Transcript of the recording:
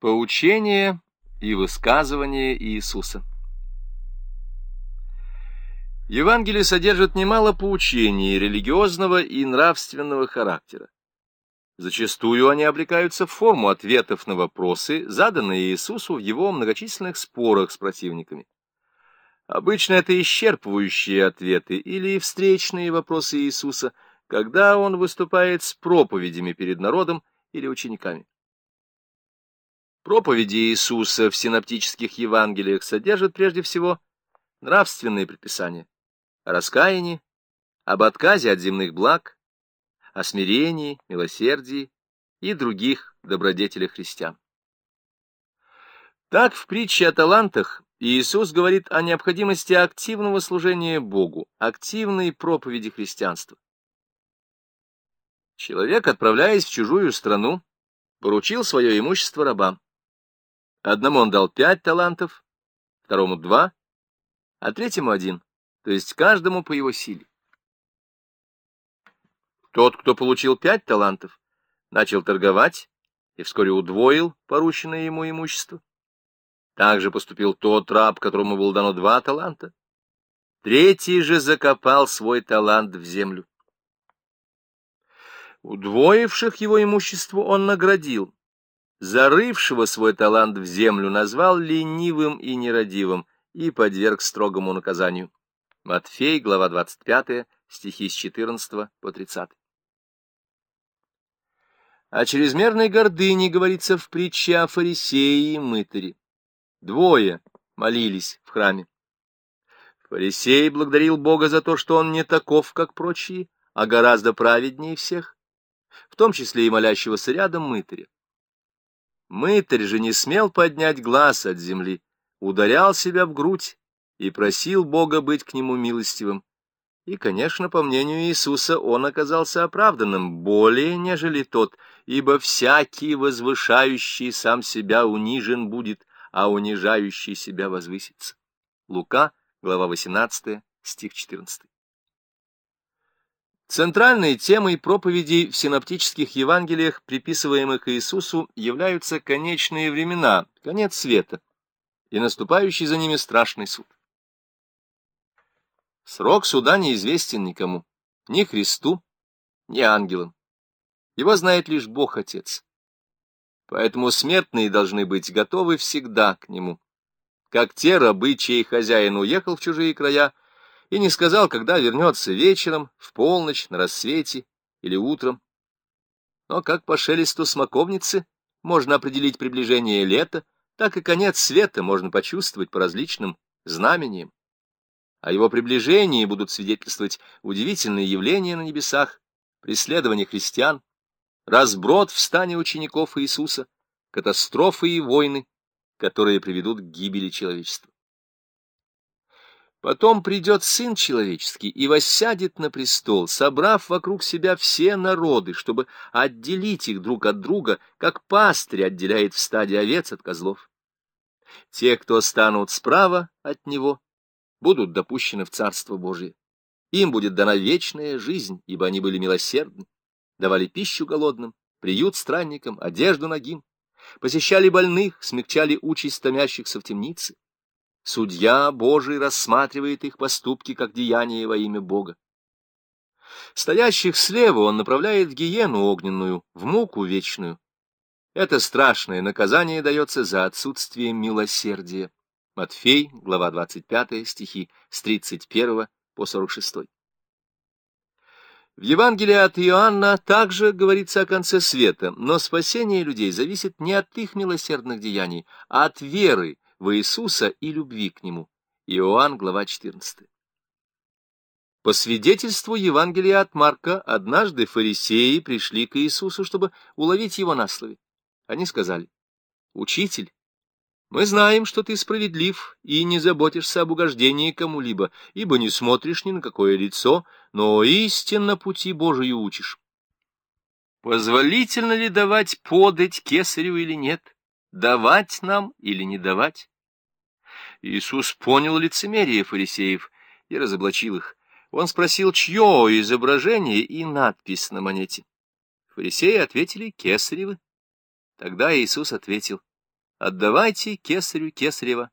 Поучение и высказывание Иисуса Евангелие содержит немало поучений религиозного и нравственного характера. Зачастую они облекаются в форму ответов на вопросы, заданные Иисусу в его многочисленных спорах с противниками. Обычно это исчерпывающие ответы или встречные вопросы Иисуса, когда он выступает с проповедями перед народом или учениками. Проповеди Иисуса в синоптических Евангелиях содержат прежде всего нравственные предписания о раскаянии, об отказе от земных благ, о смирении, милосердии и других добродетелях христиан. Так в притче о талантах Иисус говорит о необходимости активного служения Богу, активной проповеди христианства. Человек, отправляясь в чужую страну, поручил свое имущество рабам. Одному он дал пять талантов, второму два, а третьему один, то есть каждому по его силе. Тот, кто получил пять талантов, начал торговать и вскоре удвоил порученное ему имущество. Также поступил тот раб, которому было дано два таланта. Третий же закопал свой талант в землю. Удвоивших его имущество он наградил, зарывшего свой талант в землю, назвал ленивым и нерадивым и подверг строгому наказанию. Матфей, глава 25, стихи с 14 по 30. О чрезмерной гордыне говорится в притче о фарисее и мытаре. Двое молились в храме. Фарисей благодарил Бога за то, что он не таков, как прочие, а гораздо праведнее всех, в том числе и молящегося рядом мытаря. Мытарь же не смел поднять глаз от земли, ударял себя в грудь и просил Бога быть к нему милостивым. И, конечно, по мнению Иисуса, он оказался оправданным более, нежели тот, ибо всякий возвышающий сам себя унижен будет, а унижающий себя возвысится. Лука, глава 18, стих 14. Центральной темой проповедей в синоптических Евангелиях, приписываемых Иисусу, являются конечные времена, конец света, и наступающий за ними страшный суд. Срок суда неизвестен никому, ни Христу, ни ангелам. Его знает лишь Бог Отец. Поэтому смертные должны быть готовы всегда к нему. Как те рабы, чей хозяин уехал в чужие края, и не сказал, когда вернется вечером, в полночь, на рассвете или утром. Но как по шелесту смоковницы можно определить приближение лета, так и конец света можно почувствовать по различным знамениям. О его приближении будут свидетельствовать удивительные явления на небесах, преследование христиан, разброд в стане учеников Иисуса, катастрофы и войны, которые приведут к гибели человечества. Потом придет Сын Человеческий и воссядет на престол, собрав вокруг себя все народы, чтобы отделить их друг от друга, как пастырь отделяет в стаде овец от козлов. Те, кто станут справа от него, будут допущены в Царство Божие. Им будет дана вечная жизнь, ибо они были милосердны, давали пищу голодным, приют странникам, одежду ногим, посещали больных, смягчали участь томящихся в темнице. Судья Божий рассматривает их поступки как деяния во имя Бога. Стоящих слева он направляет в гиену огненную, в муку вечную. Это страшное наказание дается за отсутствие милосердия. Матфей, глава 25, стихи с 31 по 46. В Евангелии от Иоанна также говорится о конце света, но спасение людей зависит не от их милосердных деяний, а от веры, в Иисуса и любви к Нему. Иоанн, глава 14. По свидетельству Евангелия от Марка, однажды фарисеи пришли к Иисусу, чтобы уловить его на слове. Они сказали, «Учитель, мы знаем, что ты справедлив и не заботишься об угождении кому-либо, ибо не смотришь ни на какое лицо, но истинно пути Божию учишь. Позволительно ли давать подать кесарю или нет? Давать нам или не давать. Иисус понял лицемерие фарисеев и разоблачил их. Он спросил, чье изображение и надпись на монете. Фарисеи ответили, кесаревы. Тогда Иисус ответил, Отдавайте кесарю кесарева,